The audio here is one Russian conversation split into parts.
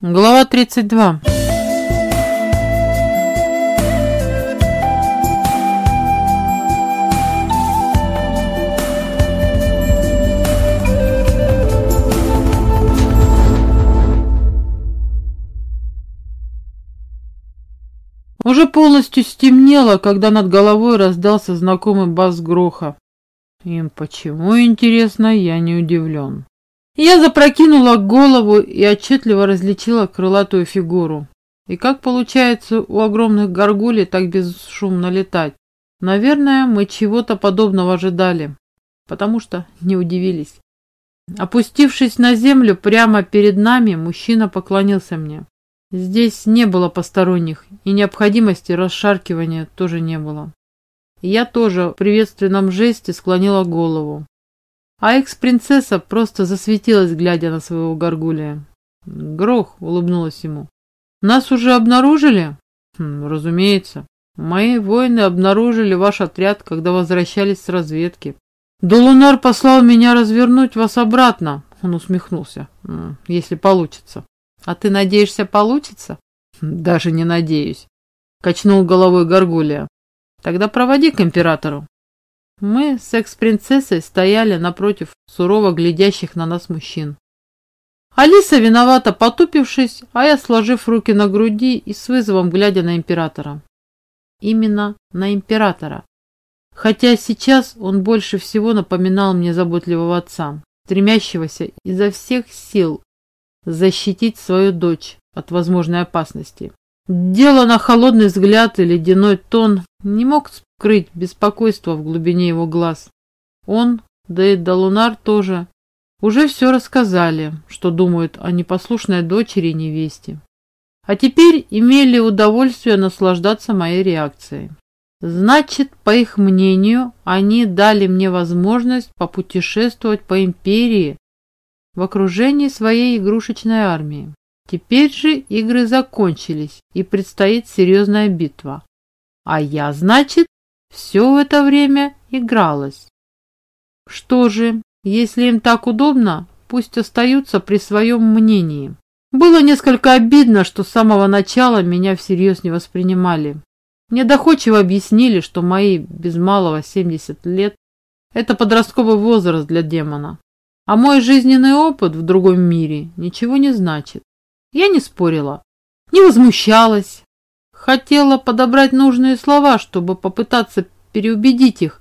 Глава 32 Уже полностью стемнело, когда над головой раздался знакомый бас гроха. И почему, интересно, я не удивлен. Я запрокинула голову и отчетливо различила крылатую фигуру. И как получается у огромных горгулей так бесшумно летать? Наверное, мы чего-то подобного ожидали, потому что не удивились. Опустившись на землю прямо перед нами, мужчина поклонился мне. Здесь не было посторонних, и необходимости расшаркивания тоже не было. Я тоже в приветственном жесте склонила голову. А экс-принцесса просто засветилась, глядя на своего горгулия. Грох улыбнулась ему. «Нас уже обнаружили?» хм, «Разумеется. Мои воины обнаружили ваш отряд, когда возвращались с разведки. Долунар послал меня развернуть вас обратно», — он усмехнулся, «если получится». «А ты надеешься, получится?» «Даже не надеюсь», — качнул головой Горгулия. «Тогда проводи к императору». Мы с экс-принцессой стояли напротив сурово глядящих на нас мужчин. Алиса виновата потупившись, а я сложив руки на груди и с вызовом глядя на императора. Именно на императора. Хотя сейчас он больше всего напоминал мне заботливого отца, стремящегося изо всех сил защитить свою дочь от возможной опасности. Дело на холодный взгляд и ледяной тон не мог скрыть беспокойство в глубине его глаз. Он, да и Далунар тоже, уже все рассказали, что думают о непослушной дочери и невесте. А теперь имели удовольствие наслаждаться моей реакцией. Значит, по их мнению, они дали мне возможность попутешествовать по империи в окружении своей игрушечной армии. Теперь же игры закончились, и предстоит серьезная битва. А я, значит, все это время игралось. Что же, если им так удобно, пусть остаются при своем мнении. Было несколько обидно, что с самого начала меня всерьез не воспринимали. Мне доходчиво объяснили, что мои без малого 70 лет – это подростковый возраст для демона. А мой жизненный опыт в другом мире ничего не значит. Я не спорила, не возмущалась, Хотела подобрать нужные слова, чтобы попытаться переубедить их,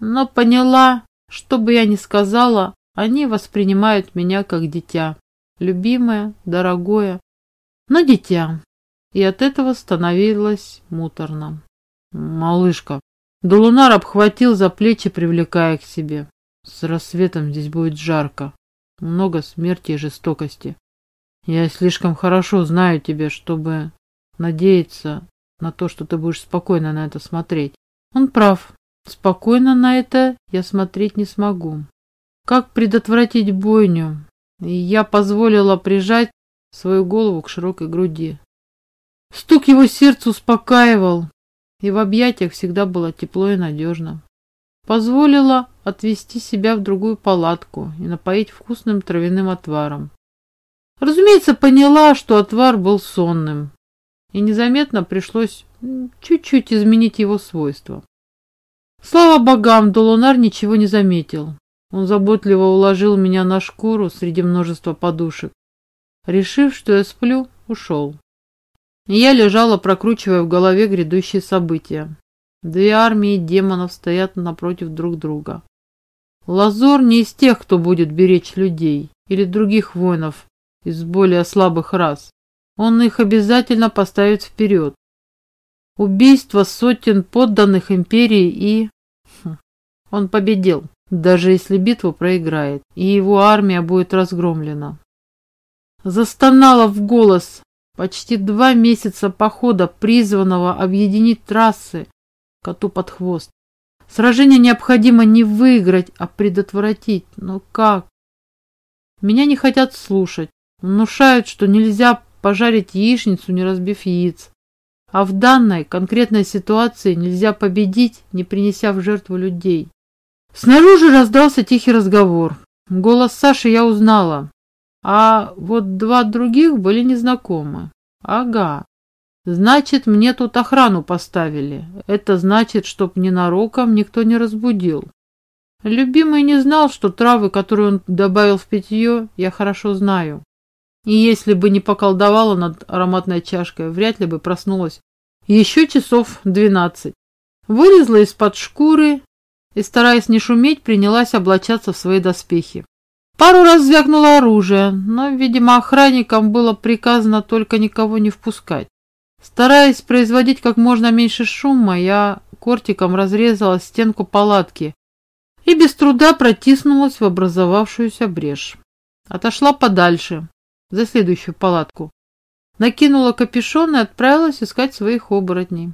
но поняла, что бы я ни сказала, они воспринимают меня как дитя. Любимое, дорогое, но дитя. И от этого становилось муторно. Малышка. Долунар обхватил за плечи, привлекая к себе. С рассветом здесь будет жарко. Много смерти и жестокости. Я слишком хорошо знаю тебя, чтобы надеяться на то, что ты будешь спокойно на это смотреть. Он прав. Спокойно на это я смотреть не смогу. Как предотвратить бойню? И я позволила прижать свою голову к широкой груди. Стук его сердца успокаивал, и в объятиях всегда было тепло и надежно. Позволила отвести себя в другую палатку и напоить вкусным травяным отваром. Разумеется, поняла, что отвар был сонным, и незаметно пришлось чуть-чуть изменить его свойства. Слава богам, Долунар ничего не заметил. Он заботливо уложил меня на шкуру среди множества подушек. Решив, что я сплю, ушел. Я лежала, прокручивая в голове грядущие события. Две армии демонов стоят напротив друг друга. Лазор не из тех, кто будет беречь людей или других воинов из более слабых рас. Он их обязательно поставит вперед. Убийство сотен подданных империи и... Хм, он победил, даже если битву проиграет, и его армия будет разгромлена. Застонала в голос почти два месяца похода, призванного объединить трассы коту под хвост. Сражение необходимо не выиграть, а предотвратить. Но как? Меня не хотят слушать. Внушают, что нельзя пожарить яичницу, не разбив яиц. А в данной конкретной ситуации нельзя победить, не принеся в жертву людей. Снаружи раздался тихий разговор. Голос Саши я узнала. А вот два других были незнакомы. Ага. Значит, мне тут охрану поставили. Это значит, чтоб ненароком никто не разбудил. Любимый не знал, что травы, которые он добавил в питье, я хорошо знаю. И если бы не поколдовала над ароматной чашкой, вряд ли бы проснулась. Еще часов двенадцать. Вылезла из-под шкуры и, стараясь не шуметь, принялась облачаться в свои доспехи. Пару раз звякнуло оружие, но, видимо, охранникам было приказано только никого не впускать. Стараясь производить как можно меньше шума, я кортиком разрезала стенку палатки и без труда протиснулась в образовавшуюся брешь. Отошла подальше, за следующую палатку. Накинула капюшон и отправилась искать своих оборотней.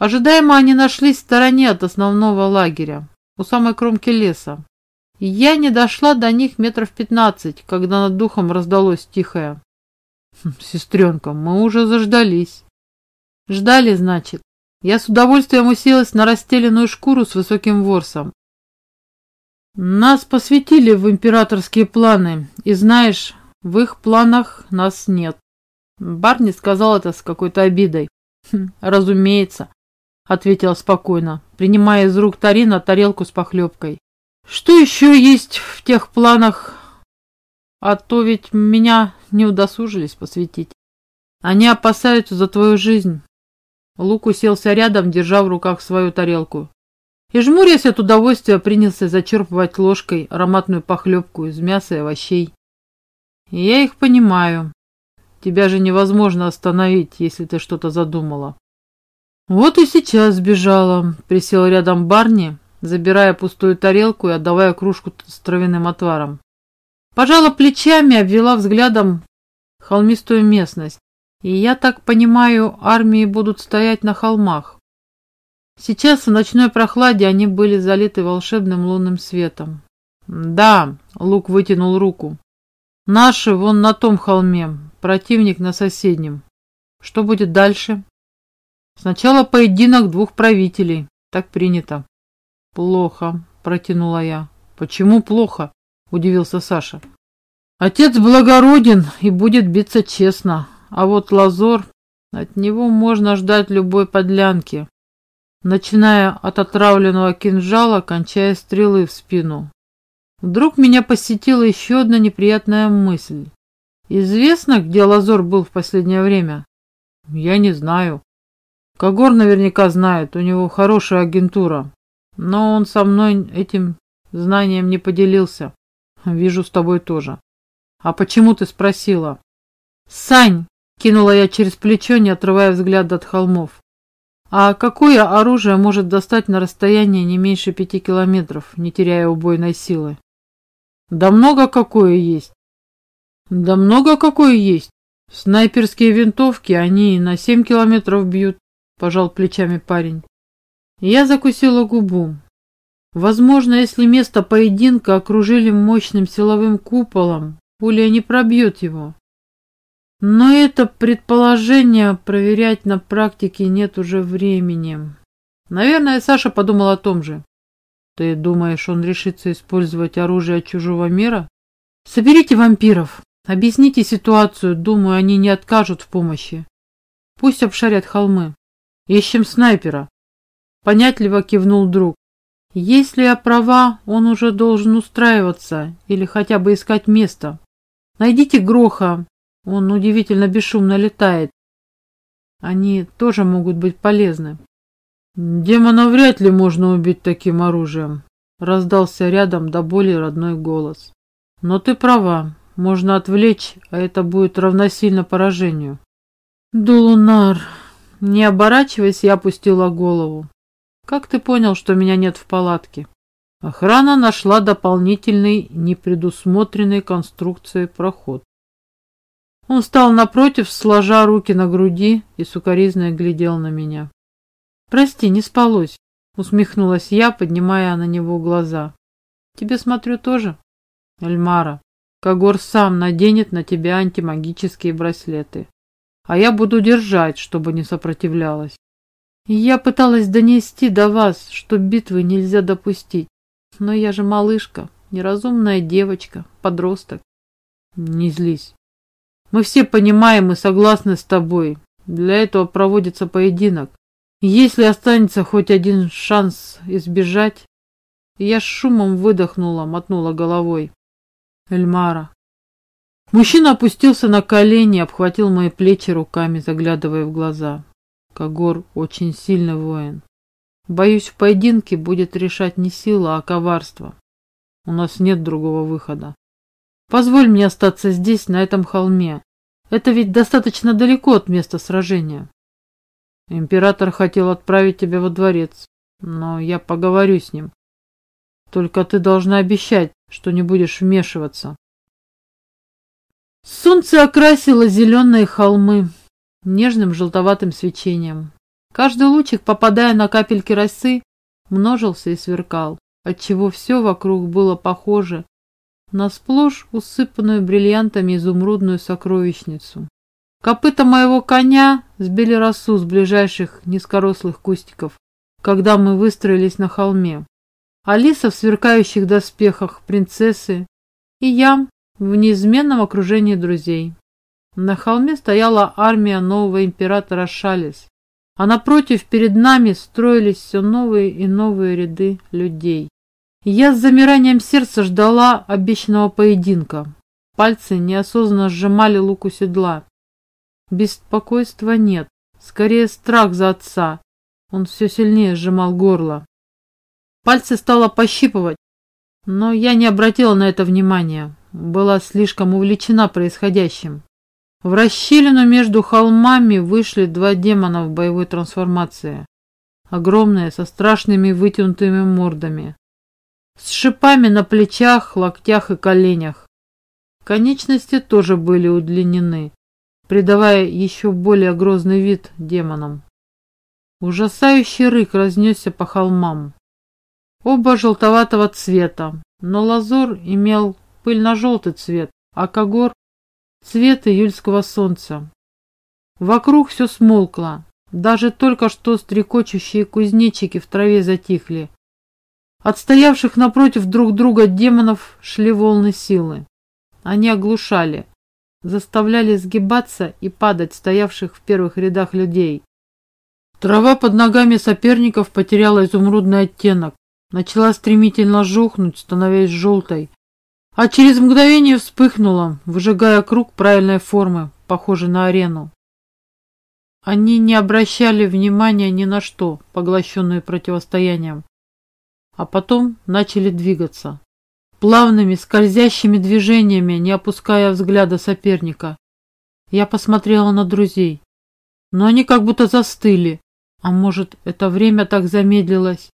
Ожидаемо они нашлись в стороне от основного лагеря, у самой кромки леса. И я не дошла до них метров пятнадцать, когда над духом раздалось тихое. «Хм, «Сестренка, мы уже заждались». «Ждали, значит?» Я с удовольствием уселась на расстеленную шкуру с высоким ворсом. Нас посвятили в императорские планы, и знаешь, в их планах нас нет. Барни сказал это с какой-то обидой. «Хм, разумеется, ответила спокойно, принимая из рук Тарина тарелку с похлебкой. Что еще есть в тех планах? А то ведь меня не удосужились посвятить. Они опасаются за твою жизнь. Лук уселся рядом, держа в руках свою тарелку. И жмурясь от удовольствия, принялся зачерпывать ложкой ароматную похлебку из мяса и овощей. Я их понимаю. Тебя же невозможно остановить, если ты что-то задумала. Вот и сейчас сбежала. Присел рядом Барни, забирая пустую тарелку и отдавая кружку с травяным отваром. Пожала плечами, обвела взглядом холмистую местность. И я так понимаю, армии будут стоять на холмах. Сейчас в ночной прохладе они были залиты волшебным лунным светом. Да, Лук вытянул руку. Наши вон на том холме, противник на соседнем. Что будет дальше? Сначала поединок двух правителей. Так принято. Плохо, протянула я. Почему плохо? Удивился Саша. Отец благороден и будет биться честно. А вот Лазор, от него можно ждать любой подлянки. Начиная от отравленного кинжала, кончая стрелы в спину. Вдруг меня посетила еще одна неприятная мысль. Известно, где Лазор был в последнее время? Я не знаю. Когор наверняка знает, у него хорошая агентура. Но он со мной этим знанием не поделился. Вижу, с тобой тоже. А почему ты спросила? Сань, кинула я через плечо, не отрывая взгляд от холмов. А какое оружие может достать на расстояние не меньше пяти километров, не теряя убойной силы? Да много какое есть. Да много какое есть. Снайперские винтовки, они на семь километров бьют, пожал плечами парень. Я закусила губу. Возможно, если место поединка окружили мощным силовым куполом, пуля не пробьет его. Но это предположение проверять на практике нет уже времени. Наверное, Саша подумал о том же. Ты думаешь, он решится использовать оружие чужого мира? Соберите вампиров, объясните ситуацию, думаю, они не откажут в помощи. Пусть обшарят холмы. Ищем снайпера. Понятливо кивнул друг. Если я права, он уже должен устраиваться или хотя бы искать место. Найдите Гроха, он удивительно бесшумно летает. Они тоже могут быть полезны. Демона вряд ли можно убить таким оружием, раздался рядом до боли родной голос. Но ты права, можно отвлечь, а это будет равносильно поражению. Дулунар, не оборачиваясь, я опустила голову. Как ты понял, что меня нет в палатке? Охрана нашла дополнительный, непредусмотренной конструкцией проход. Он встал напротив, сложа руки на груди и сукоризно глядел на меня. «Прости, не спалось», — усмехнулась я, поднимая на него глаза. «Тебе, смотрю, тоже?» «Эльмара, Когор сам наденет на тебя антимагические браслеты, а я буду держать, чтобы не сопротивлялась. Я пыталась донести до вас, что битвы нельзя допустить, но я же малышка, неразумная девочка, подросток. Не злись. Мы все понимаем и согласны с тобой. Для этого проводится поединок. Если останется хоть один шанс избежать... Я с шумом выдохнула, мотнула головой. Эльмара. Мужчина опустился на колени, обхватил мои плечи руками, заглядывая в глаза. Когор очень сильный воин. Боюсь, в поединке будет решать не сила, а коварство. У нас нет другого выхода. Позволь мне остаться здесь, на этом холме. Это ведь достаточно далеко от места сражения. Император хотел отправить тебя во дворец, но я поговорю с ним. Только ты должна обещать, что не будешь вмешиваться. Солнце окрасило зеленые холмы нежным желтоватым свечением. Каждый лучик, попадая на капельки росы, множился и сверкал, отчего все вокруг было похоже на сплошь усыпанную бриллиантами изумрудную сокровищницу. Копыта моего коня сбили росу с ближайших низкорослых кустиков, когда мы выстроились на холме. Алиса в сверкающих доспехах принцессы и я в неизменном окружении друзей. На холме стояла армия нового императора Шалис, а напротив перед нами строились все новые и новые ряды людей. Я с замиранием сердца ждала обещанного поединка. Пальцы неосознанно сжимали лук у седла. Беспокойства нет, скорее страх за отца. Он все сильнее сжимал горло. Пальцы стало пощипывать, но я не обратила на это внимания. Была слишком увлечена происходящим. В расщелину между холмами вышли два демона в боевой трансформации. Огромные, со страшными вытянутыми мордами с шипами на плечах, локтях и коленях. Конечности тоже были удлинены, придавая еще более грозный вид демонам. Ужасающий рык разнесся по холмам. Оба желтоватого цвета, но лазур имел пыльно-желтый цвет, а когор — цвет июльского солнца. Вокруг все смолкло, даже только что стрекочущие кузнечики в траве затихли, от стоявших напротив друг друга демонов шли волны силы. Они оглушали, заставляли сгибаться и падать стоявших в первых рядах людей. Трава под ногами соперников потеряла изумрудный оттенок, начала стремительно жухнуть, становясь желтой, а через мгновение вспыхнула, выжигая круг правильной формы, похожий на арену. Они не обращали внимания ни на что, поглощенные противостоянием а потом начали двигаться. Плавными, скользящими движениями, не опуская взгляда соперника. Я посмотрела на друзей, но они как будто застыли, а может, это время так замедлилось.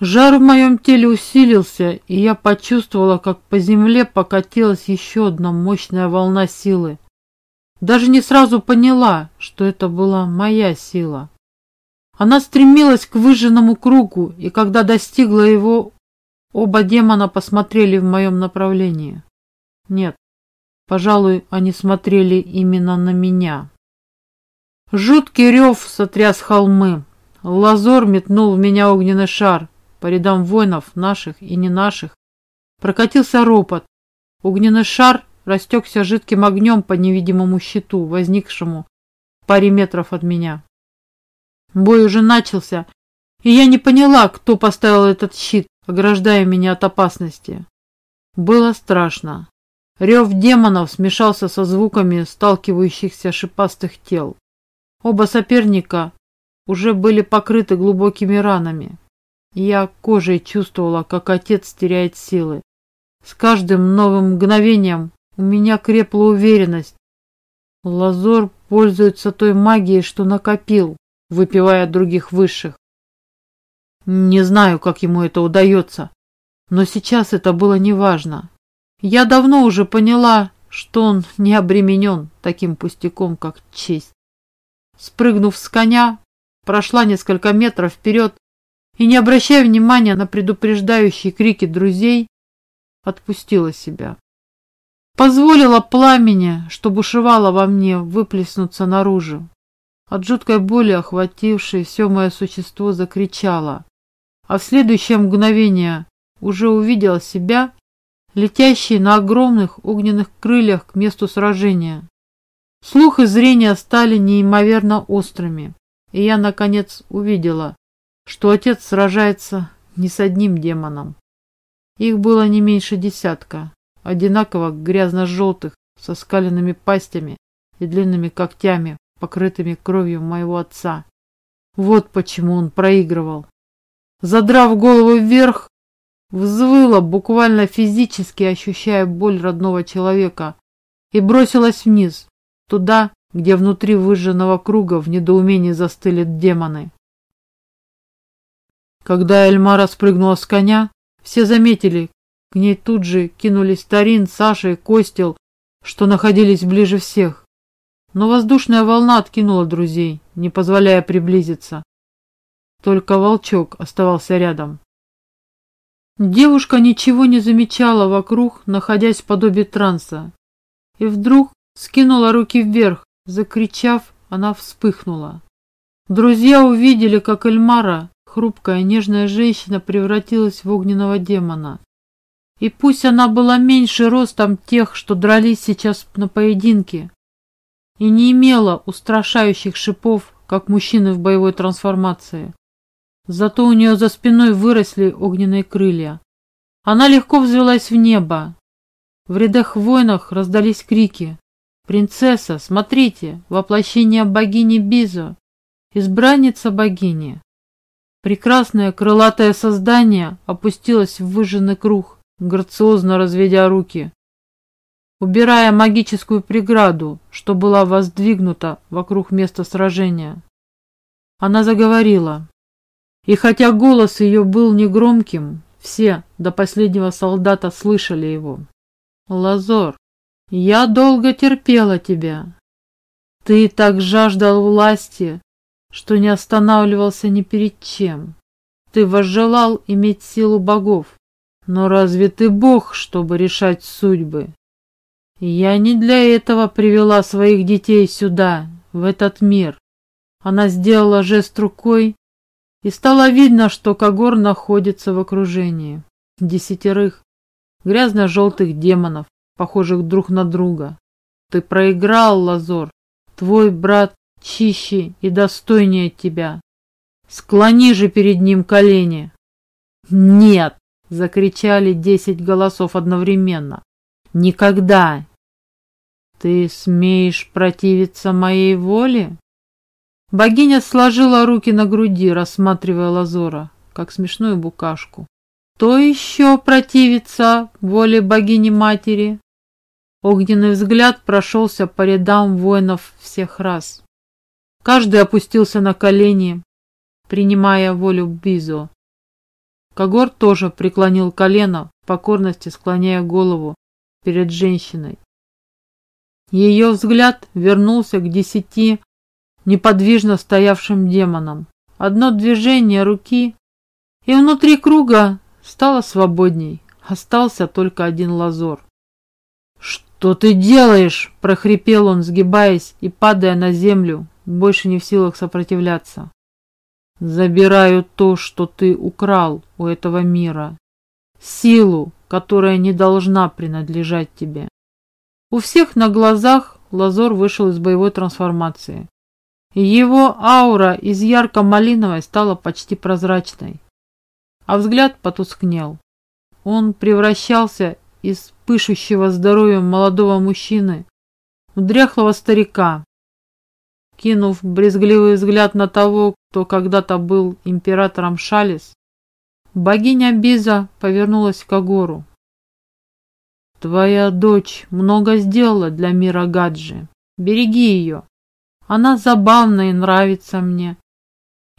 Жар в моем теле усилился, и я почувствовала, как по земле покатилась еще одна мощная волна силы. Даже не сразу поняла, что это была моя сила. Она стремилась к выжженному кругу, и когда достигла его, оба демона посмотрели в моем направлении. Нет, пожалуй, они смотрели именно на меня. Жуткий рев сотряс холмы. Лазор метнул в меня огненный шар. По рядам воинов, наших и не наших, прокатился ропот. Огненный шар растекся жидким огнем по невидимому щиту, возникшему в паре метров от меня. Бой уже начался, и я не поняла, кто поставил этот щит, ограждая меня от опасности. Было страшно. Рев демонов смешался со звуками сталкивающихся шипастых тел. Оба соперника уже были покрыты глубокими ранами. Я кожей чувствовала, как отец теряет силы. С каждым новым мгновением у меня крепла уверенность. Лазор пользуется той магией, что накопил выпивая других высших. Не знаю, как ему это удается, но сейчас это было неважно. Я давно уже поняла, что он не обременен таким пустяком, как честь. Спрыгнув с коня, прошла несколько метров вперед и, не обращая внимания на предупреждающие крики друзей, отпустила себя. Позволила пламени, что бушевало во мне, выплеснуться наружу. От жуткой боли, охватившей все мое существо, закричала. А в следующее мгновение уже увидела себя летящие на огромных огненных крыльях к месту сражения. Слух и зрение стали неимоверно острыми, и я, наконец, увидела, что отец сражается не с одним демоном. Их было не меньше десятка, одинаково грязно-желтых, со скаленными пастями и длинными когтями, покрытыми кровью моего отца. Вот почему он проигрывал. Задрав голову вверх, взвыла, буквально физически ощущая боль родного человека, и бросилась вниз, туда, где внутри выжженного круга в недоумении застыли демоны. Когда Эльмара спрыгнула с коня, все заметили, к ней тут же кинулись Тарин, Саша и Костел, что находились ближе всех. Но воздушная волна откинула друзей, не позволяя приблизиться. Только волчок оставался рядом. Девушка ничего не замечала вокруг, находясь в подобии транса. И вдруг скинула руки вверх, закричав, она вспыхнула. Друзья увидели, как Эльмара, хрупкая нежная женщина, превратилась в огненного демона. И пусть она была меньше ростом тех, что дрались сейчас на поединке, и не имела устрашающих шипов, как мужчины в боевой трансформации, Зато у нее за спиной выросли огненные крылья. Она легко взвелась в небо. В рядах воинах раздались крики. «Принцесса, смотрите, воплощение богини Бизо, избранница богини!» Прекрасное крылатое создание опустилось в выжженный круг, грациозно разведя руки, убирая магическую преграду, что была воздвигнута вокруг места сражения. Она заговорила. И хотя голос ее был негромким, все до последнего солдата слышали его. «Лазор, я долго терпела тебя. Ты так жаждал власти, что не останавливался ни перед чем. Ты возжелал иметь силу богов. Но разве ты бог, чтобы решать судьбы? Я не для этого привела своих детей сюда, в этот мир. Она сделала жест рукой, и стало видно, что Когор находится в окружении десятерых грязно-желтых демонов, похожих друг на друга. Ты проиграл, Лазор. Твой брат чище и достойнее тебя. Склони же перед ним колени. Нет, закричали десять голосов одновременно. Никогда. Ты смеешь противиться моей воле? Богиня сложила руки на груди, рассматривая Лазора, как смешную букашку. «Кто еще противится воле богини-матери?» Огненный взгляд прошелся по рядам воинов всех рас. Каждый опустился на колени, принимая волю Бизо. Когор тоже преклонил колено, в покорности склоняя голову перед женщиной. Ее взгляд вернулся к десяти неподвижно стоявшим демоном. Одно движение руки, и внутри круга стало свободней. Остался только один лазор. «Что ты делаешь?» – прохрипел он, сгибаясь и падая на землю, больше не в силах сопротивляться. «Забираю то, что ты украл у этого мира. Силу, которая не должна принадлежать тебе». У всех на глазах Лазор вышел из боевой трансформации. Его аура из ярко-малиновой стала почти прозрачной, а взгляд потускнел. Он превращался из пышущего здоровьем молодого мужчины в дряхлого старика. Кинув брезгливый взгляд на того, кто когда-то был императором Шалис, богиня Биза повернулась к Агору. «Твоя дочь много сделала для мира Гаджи. Береги ее. Она забавна и нравится мне.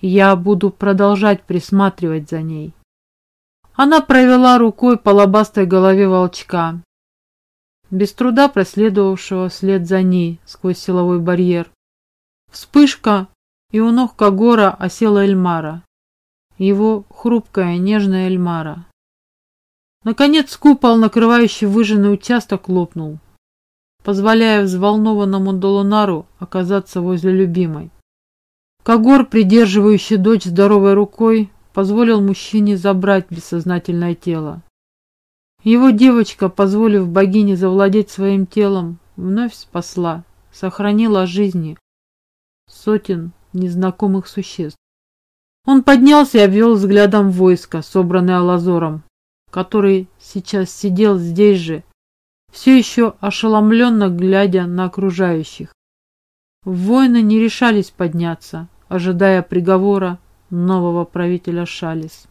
Я буду продолжать присматривать за ней. Она провела рукой по лобастой голове волчка, без труда проследовавшего вслед за ней сквозь силовой барьер. Вспышка, и у ног Кагора осела Эльмара. Его хрупкая, нежная Эльмара. Наконец купол, накрывающий выжженный участок, лопнул позволяя взволнованному Долунару оказаться возле любимой. Когор, придерживающий дочь здоровой рукой, позволил мужчине забрать бессознательное тело. Его девочка, позволив богине завладеть своим телом, вновь спасла, сохранила жизни сотен незнакомых существ. Он поднялся и обвел взглядом войско, собранное Алазором, который сейчас сидел здесь же, все еще ошеломленно глядя на окружающих. Воины не решались подняться, ожидая приговора нового правителя Шалис.